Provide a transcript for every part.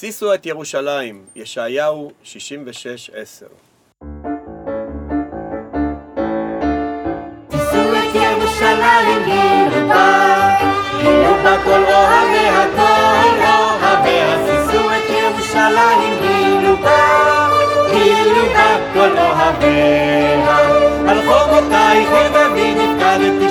שישו את ירושלים, ישעיהו 66-10 שישו את ירושלים גילו בה, כל אוהביה, כל אוהביה. את ירושלים בה, כל אוהביה. על חומותייך דוד הפקדתי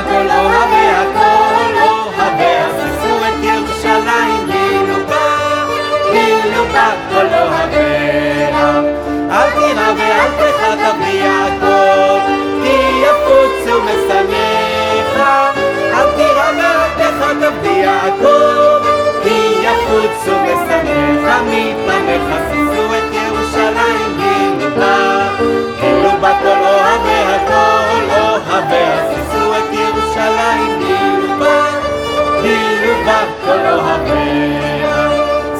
גילו בה כל אוהביה, כל אוהביה. שישו את ירושלים גילו בה, גילו בה כל אוהביה. אל תירא ואל תחת אבי יעקב, כל אוהביה.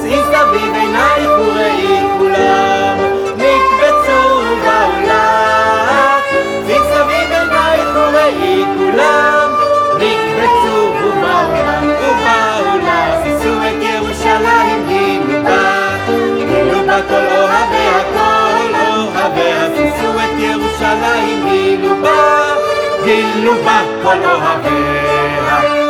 שאי סביב עינייך וראי כולם, נקבצו בעולם. שאי סביב עינייך וראי כולם, נקבצו בעולם ובעולם. שישו את ירושלים גילו בה, גילו בה כל אוהביה, כל אוהביה. שישו את ירושלים גילו בה, גילו בה כל אוהביה.